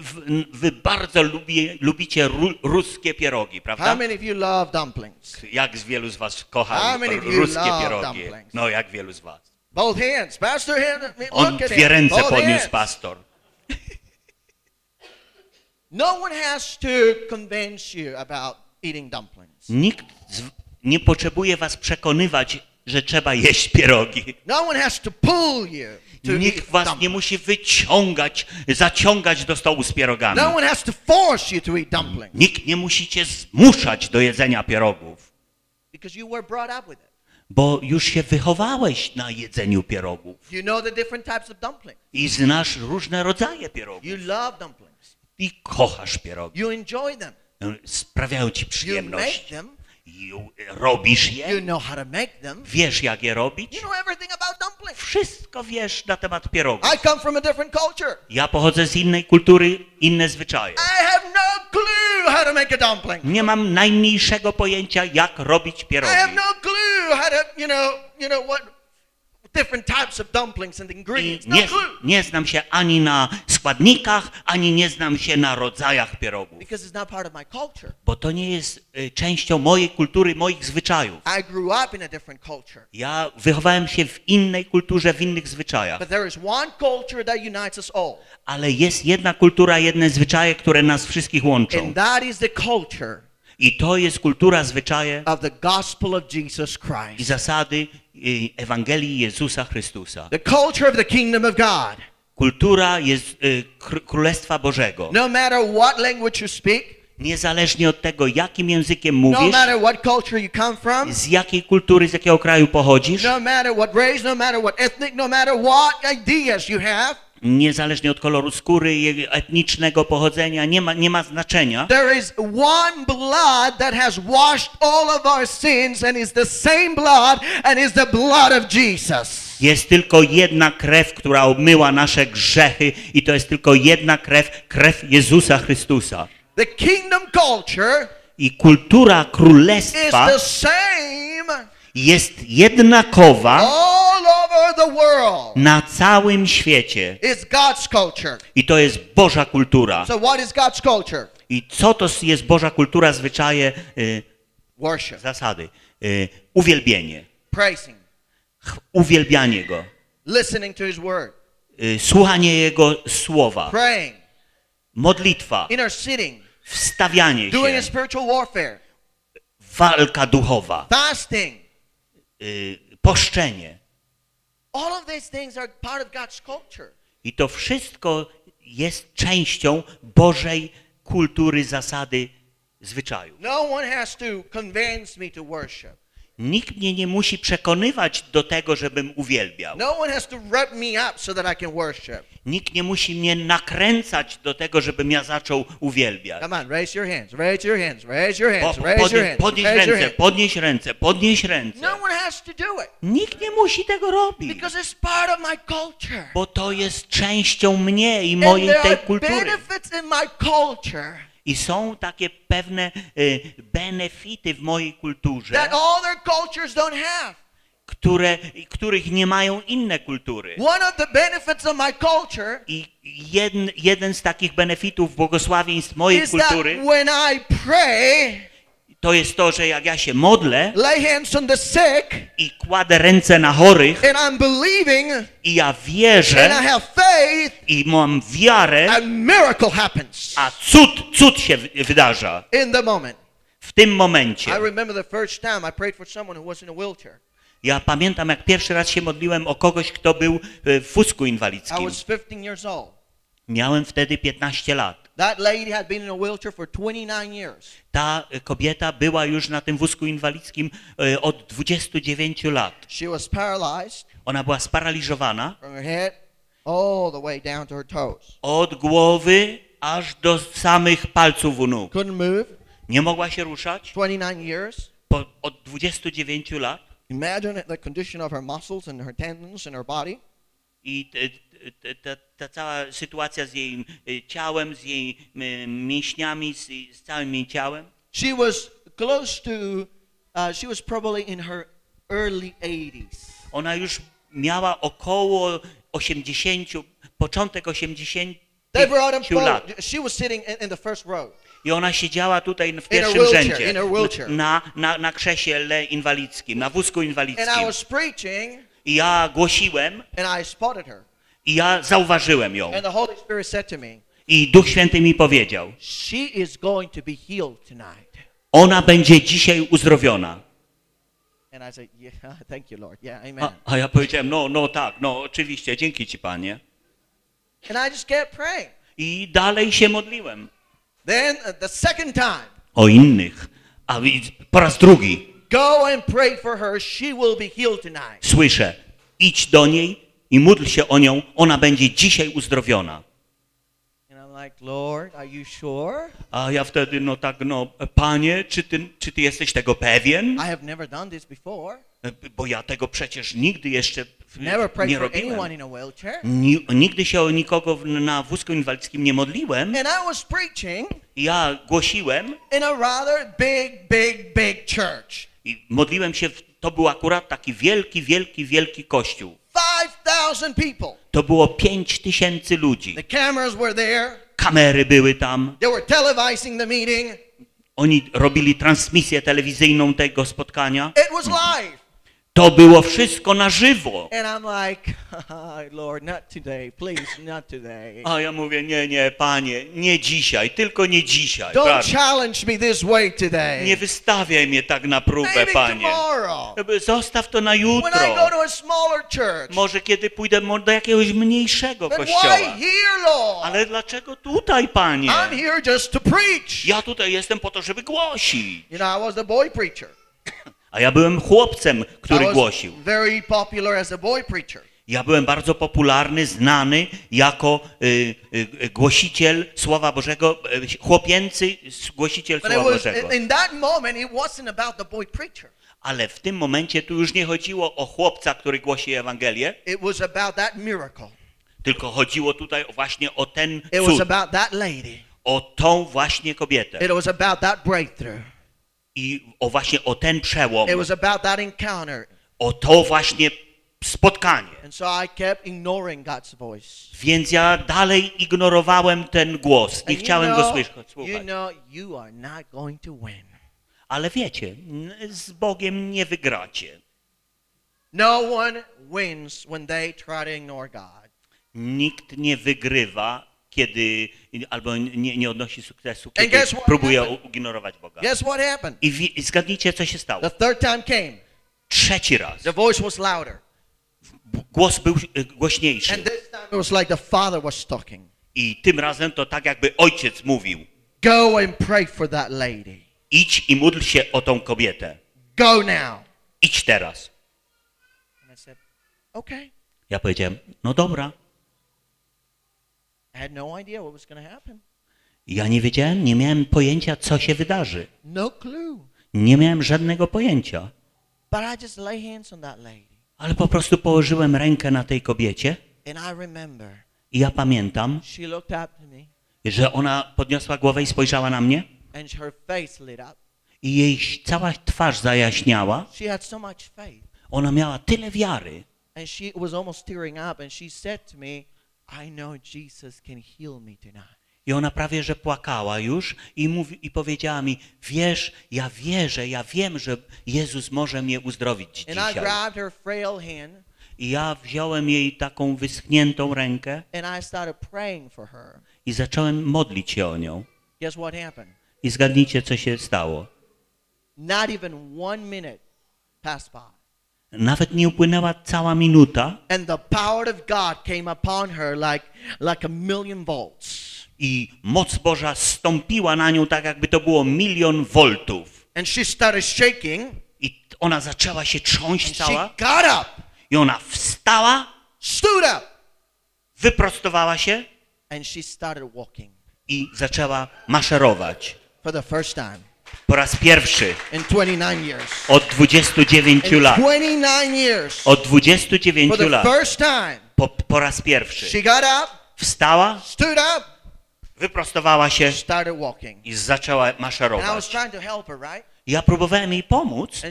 w- wy bardzo lubię, lubicie ru, ruskie pierogi, How prawda? many of you love dumplings? Jak z wielu z was kocha How ruskie pierogi? dumplings? No, jak wielu z was? Both hands. Pastor hand. On dwie ręce Both podniósł hands. pastor. No one has to convince you about eating dumplings. Nikt nie potrzebuje was przekonywać, że trzeba jeść pierogi. No Nikt was nie musi wyciągać, zaciągać do stołu z pierogami. No Nikt nie musicie zmuszać do jedzenia pierogów, bo już się wychowałeś na jedzeniu pierogów i znasz różne rodzaje pierogów i kochasz pierogi. You enjoy them. Sprawiają ci You przyjemność. them. I robisz You je, know how to make them. wiesz jak je robić, You know everything about dumplings. wszystko wiesz na temat pierogów. I come from a different culture. Ja pochodzę z innej kultury, inne zwyczaje. I have no clue how to make a dumpling. Nie mam najmniejszego pojęcia, jak robić I pierogi. have no clue how to, you know, you know what different types of dumplings and ingredients. No nie, clue. nie znam się ani na składnikach, ani nie znam się na rodzajach pierogów, Because it's not part of my culture. bo to nie jest y, częścią mojej kultury, moich zwyczajów. I grew up in a different culture. Ja wychowałem się w innej kulturze, w innych zwyczajach, But there is one culture that unites us all. ale jest jedna kultura, jedne zwyczaje, które nas wszystkich łączą. And that is the culture I to jest kultura, zwyczaje of the gospel of Jesus i Christ. zasady y, Ewangelii Jezusa Chrystusa. The culture of the kingdom of God. Kultura jest y, kr- Królestwa Bożego. No matter what language you speak, Niezależnie od tego, jakim językiem no mówisz, come from, z jakiej kultury, z jakiego kraju pochodzisz, no matter what race, no matter what ethnic, no matter what ideas you have, niezależnie od koloru skóry, jego etnicznego pochodzenia, nie ma, nie ma znaczenia. there is one blood that has washed all of our sins and is the same blood and is the blood of Jesus. Jest tylko jedna krew, która obmyła nasze grzechy i to jest tylko jedna krew, krew Jezusa Chrystusa. The kingdom culture I kultura królestwa jest jednakowa na całym świecie. I to jest Boża kultura. So what is God's culture? I co to jest Boża kultura, zwyczaje, y, zasady? Y, uwielbienie. Uwielbianie Go. listening to His word, Y, słuchanie Jego słowa. praying, Modlitwa. Wstawianie doing się. a spiritual warfare, Walka duchowa. fasting. y, poszczenie. All of these things are part of God's culture. I to wszystko jest częścią Bożej kultury, zasady, zwyczaju. No one has to convince me to worship. Nikt mnie nie musi przekonywać do tego, żebym uwielbiał. No. Nikt nie musi mnie nakręcać do tego, żebym ja zaczął uwielbiać. Come on, raise your hands, raise your hands, raise your hands, raise your podnieś, hands, podnieś ręce, podnieś ręce, podnieś ręce. No one has to do it Nikt nie musi tego robić, because it's part of my culture. bo to jest częścią mnie i And mojej there tej are kultury. benefits in my culture I są takie pewne y, benefity w mojej kulturze, które, których nie mają inne kultury. Culture I jeden, jeden z takich benefitów błogosławieństw mojej that kultury when I pray, to jest to, że jak ja się modlę sick, i kładę ręce na chorych i ja wierzę faith, i mam wiarę, happens a cud, cud się wy- wydarza w tym momencie. Ja pamiętam, jak pierwszy raz się modliłem o kogoś, kto był e, w wózku inwalidzkim. was 15 years old. Miałem wtedy 15 lat. That lady had been in a wheelchair for 29 years. Ta e, kobieta była już na tym wózku inwalidzkim e, od 29 lat. She was paralyzed Ona była sparaliżowana from her head all the way down to her toes. od głowy aż do samych palców u nóg. Couldn't move. Nie mogła się ruszać 29 years. po, od 29 lat Imagine the condition of her muscles and her tendons and her body. i te- ta, ta cała sytuacja z jej e, ciałem, z jej m, mięśniami, z, z całym jej ciałem. She was close to, uh, she was probably in her early 80s. Ona już miała około 80, początek 80 They brought him lat. She was sitting in, in the first row. I ona siedziała tutaj w pierwszym rzędzie, na, na, na krześle inwalidzkim, na wózku inwalidzkim. was preaching I ja głosiłem and I spotted her. I ja zauważyłem ją. And the Holy Spirit said to me, I Duch Święty mi powiedział, She is going to be healed tonight. ona będzie dzisiaj uzdrowiona. And I said, Yeah, (laughs) thank you, Lord. Yeah, amen. A, a ja powiedziałem, no, no tak, no oczywiście, dzięki Ci Panie. And I just kept praying. I dalej się modliłem Then uh, the second time, o innych. A i po raz drugi go and pray for her. She will be healed tonight. słyszę, idź do niej i módl się o nią, ona będzie dzisiaj uzdrowiona. A ja wtedy, no tak, no, Panie, czy ty, czy ty jesteś tego pewien? Before. Bo ja tego przecież nigdy jeszcze nie robiłem. Nigdy się o nikogo na wózku inwalidzkim nie modliłem. Ja głosiłem big, big, big i modliłem się, w, to był akurat taki wielki, wielki, wielki kościół. 5,000 people. To było pięć tysięcy ludzi. The cameras were there. Kamery były tam. They were televising the meeting. Oni robili transmisję telewizyjną tego spotkania. It was live. To było wszystko na żywo. And I'm like, (laughs) Lord, not today. Please, not today. A ja mówię, nie, nie, panie, nie dzisiaj, tylko nie dzisiaj. Don't prawda? challenge me this way today. Nie wystawiaj mnie tak na próbę, Maybe panie. tomorrow. Zostaw to na When I go jutro. to a smaller church. Może kiedy pójdę do jakiegoś mniejszego But why kościoła. here, Lord? Ale dlaczego tutaj, panie? I'm here just to preach. Ja tutaj jestem po to, żeby głosić. You know, I was the boy preacher. A ja byłem chłopcem, który głosił. very popular as a boy preacher. Ja byłem bardzo popularny, znany jako y, y, y, głosiciel Słowa Bożego, y, chłopięcy głosiciel Słowa was Bożego. in that moment it wasn't about the boy preacher. Ale w tym momencie tu już nie chodziło o chłopca, który głosi Ewangelię, It was about that miracle. tylko chodziło tutaj właśnie o ten It was cud, about that lady. o tą właśnie kobietę It was about that breakthrough. I o właśnie o ten przełom, It was about that encounter. o to właśnie spotkanie. And so I kept ignoring God's voice. Więc ja dalej ignorowałem ten głos, nie And chciałem you go know, słyszeć, You know, you are not going to win. Ale wiecie, z Bogiem nie wygracie. No one wins when they try to ignore God. Nikt nie wygrywa, kiedy albo nie, nie odnosi sukcesu, kiedy próbuje ignorować Boga. Guess what happened? I, i zgadnijcie, co się stało. The third time came. Trzeci raz. The voice was louder. Głos był y, głośniejszy. And this time it was like the father was talking. I tym razem to tak jakby ojciec mówił. Go and pray for that lady. Idź i módl się o tą kobietę. Go now. Idź teraz. And I said, okay. Ja powiedziałem, no dobra. I had no idea what was going to happen. Ja nie wiedziałem, nie miałem pojęcia, co się wydarzy. No clue. Nie miałem żadnego pojęcia. Ale po prostu położyłem rękę na tej kobiecie. I ja pamiętam, że ona podniosła głowę i spojrzała na mnie. I jej cała twarz zajaśniała. Ona miała tyle wiary, And she was almost tearing up. And she said to me, I know Jesus can heal me tonight. I ona prawie że płakała już i, mówi, i powiedziała mi, wiesz, ja wierzę, ja wiem, że Jezus może mnie uzdrowić And I dzisiaj. grabbed her frail hand I ja wziąłem jej taką wyschniętą rękę and I started praying for her. i zacząłem modlić się o nią. Guess what happened? I zgadnijcie, co się stało. Not even one minute passed by. Nawet nie upłynęła cała minuta And the power of God came upon her like, like a million volts. I moc Boża stąpiła na nią tak, jakby to było milion voltów. And she started shaking. I ona zaczęła się trząść And she cała. got up, I ona wstała, stood up, wyprostowała się and she started walking i zaczęła maszerować. for the first time Po raz pierwszy in 29 years. od 29 In lat. 29 years, Od 29 for the lat. Po, po raz pierwszy. Wstała, wyprostowała się i zaczęła maszerować. Ja próbowałem jej pomóc,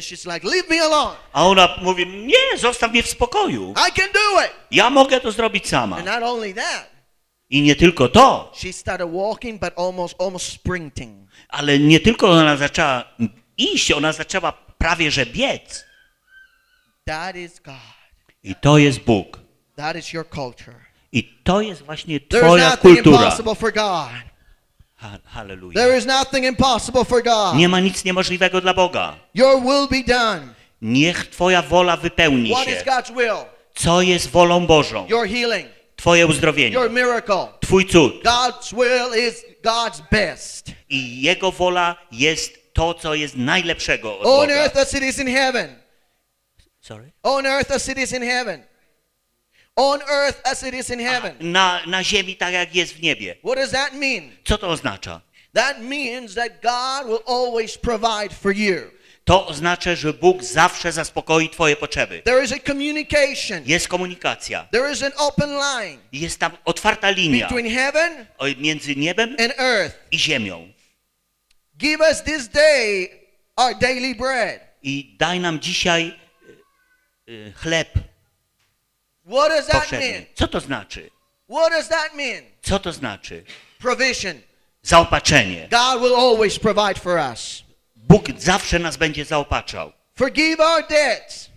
a ona mówi, nie, zostaw mnie w spokoju. I can do it. Ja mogę to zrobić sama. I nie tylko to, she started walking, but almost, almost sprinting. Ale nie tylko ona zaczęła iść, ona zaczęła prawie że biec. Is. I to jest Bóg. Is. I to jest właśnie is twoja kultura. impossible for God. Ha, halleluja. There is nothing impossible for God. Nie ma nic niemożliwego dla Boga. Your will be done. Niech twoja wola wypełni What is się. God's will? Co jest wolą Bożą? Your healing, Twoje uzdrowienie, your miracle. Twój cud. God's will is God's best. I Jego wola jest to, co jest najlepszego od On Boga. earth as it is in heaven. Sorry? On earth as it is in heaven. On earth as it is in heaven. Na, na ziemi tak, jak jest w niebie. What does that mean? Co to oznacza? That means that God will always provide for you. To oznacza, że Bóg zawsze zaspokoi Twoje potrzeby. There is a communication. Jest komunikacja. There is an open line Jest tam otwarta linia between heaven między niebem and earth. i ziemią. Give us this day our daily bread. I daj nam dzisiaj y, y, chleb What does that mean? Co to znaczy? What does that mean? Co to znaczy? Provision. Zaopatrzenie. God will always provide for us. Bóg zawsze nas będzie zaopatrzał. Forgive our debts.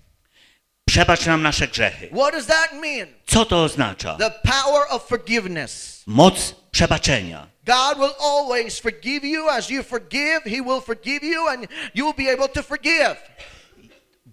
Przebacz nam nasze grzechy. What does that mean? Co to oznacza? The power of forgiveness. Moc przebaczenia. God will always forgive you as you forgive. He will forgive you and you will be able to forgive.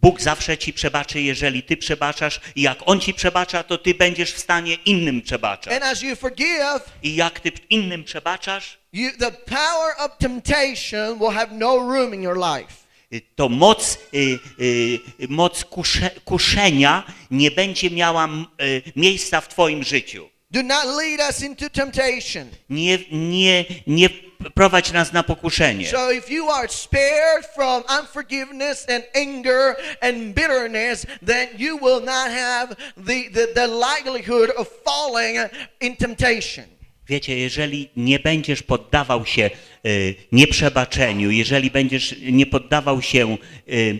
Bóg zawsze ci przebaczy, jeżeli ty przebaczasz i jak On ci przebacza, to ty będziesz w stanie innym przebaczać. And as you forgive, I jak ty innym przebaczasz, you, the power of temptation will have no room in your life. y, to moc, y, y, moc kusze, kuszenia nie będzie miała y, miejsca w twoim życiu. Do not lead us into temptation. Nie, nie, nie prowadź nas na pokuszenie. So if you are spared from unforgiveness and anger and bitterness, then you will not have the, the, the likelihood of falling in temptation. Wiecie, jeżeli nie będziesz poddawał się y, nieprzebaczeniu, jeżeli będziesz nie poddawał się y,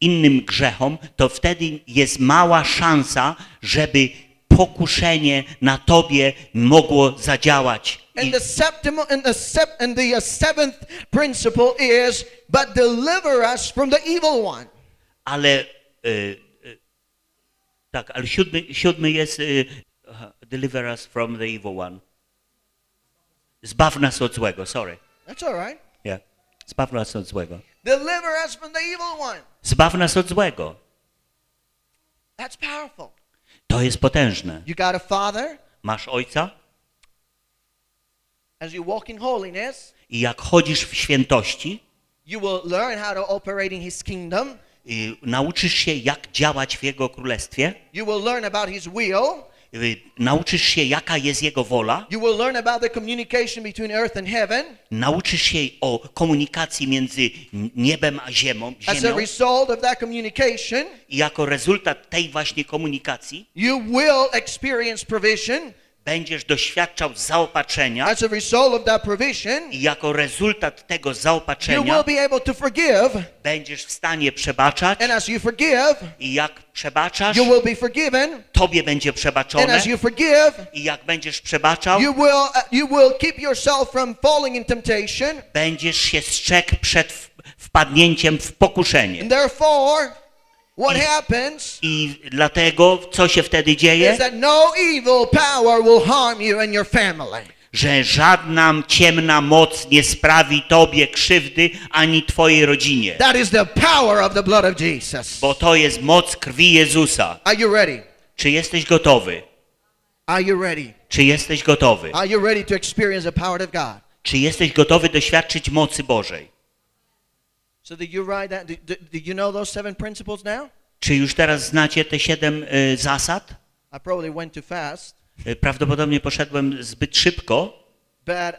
innym grzechom, to wtedy jest mała szansa, żeby pokuszenie na tobie mogło zadziałać. And the septim and the and the uh, seventh principle is, but deliver us from the evil one. ale y, y, tak, ale siódmy, siódmy jest aha, deliver us from the evil one. Zbaw nas od złego, sorry. That's all right. Yeah. Zbaw nas od złego. Deliver us from the evil one. Zbaw nas od złego. That's powerful. To jest potężne. You got a father. Masz ojca i jak chodzisz w świętości, you will learn how to operate in his kingdom. y, nauczysz się, jak działać w Jego Królestwie, You will learn about his will. y, nauczysz się, jaka jest Jego wola, You will learn about the communication between earth and heaven. nauczysz się o komunikacji między niebem a ziemią, As a ziemią result of that communication, i jako rezultat tej właśnie komunikacji you will experience provision. Będziesz doświadczał zaopatrzenia As a result of that provision, i jako rezultat tego you will be able to forgive. będziesz w stanie przebaczać And as you forgive, i jak przebaczasz, you will be forgiven. tobie będzie And przebaczone as you forgive, i jak będziesz przebaczał, you will uh, you will keep yourself from falling in temptation. będziesz się strzegł przed w- wpadnięciem w pokuszenie. And therefore, what I- happens I dlatego, co się wtedy dzieje? is that no evil power will harm you and your family. Że żadna ciemna moc nie sprawi tobie krzywdy, ani twojej rodzinie. That is the power of the blood of Jesus. Bo to jest moc krwi Jezusa. Are you ready? Czy jesteś gotowy? Are you ready? Czy jesteś gotowy? Are you ready to experience the power of God? Czy jesteś gotowy doświadczyć mocy Bożej? So did you write that? You know those seven principles now? Czy już teraz znacie te siedem y, zasad? I probably went too fast, Y, Prawdopodobnie poszedłem zbyt szybko, but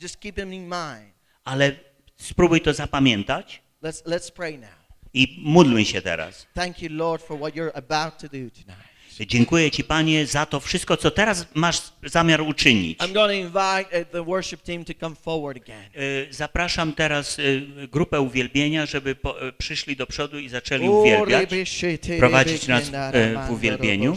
just keep them in mind. ale spróbuj to zapamiętać Let's let's pray now. i módlmy się teraz. Thank you, Lord, for what you're about to do tonight. Dziękuję Ci, Panie, za to wszystko, co teraz masz zamiar uczynić. Uh. Y, Zapraszam teraz y, grupę uwielbienia, żeby po, y, przyszli do przodu i zaczęli uwielbiać. prowadzić nas, e, w uwielbieniu.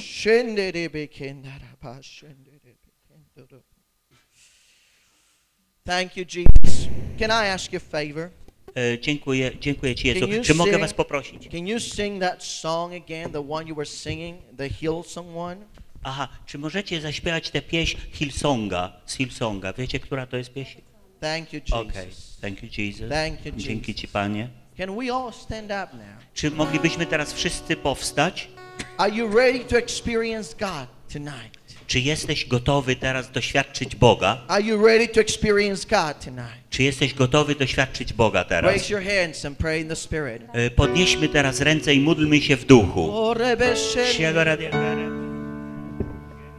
Thank you, Jesus. Can I ask you a favor? E, Dziękuję, dziękuję Ci, Jezu. Czy mogę Was poprosić? Can you sing that song again, the one you were singing, the Hillsong one? Aha, czy możecie zaśpiewać tę pieśń Hillsonga, z Hillsonga? Wiecie, która to jest pieśń? Thank you, Jesus. Okej, thank you Jesus. Thank you, Dzięki Jesus. Ci, Panie. Can we all stand up now? Czy moglibyśmy teraz wszyscy powstać? Are you ready to experience God tonight? Czy jesteś gotowy teraz doświadczyć Boga? Are you ready to experience God tonight? Czy jesteś gotowy doświadczyć Boga teraz? Raise your hands and pray in the Spirit. E, Podnieśmy teraz ręce i módlmy się w duchu.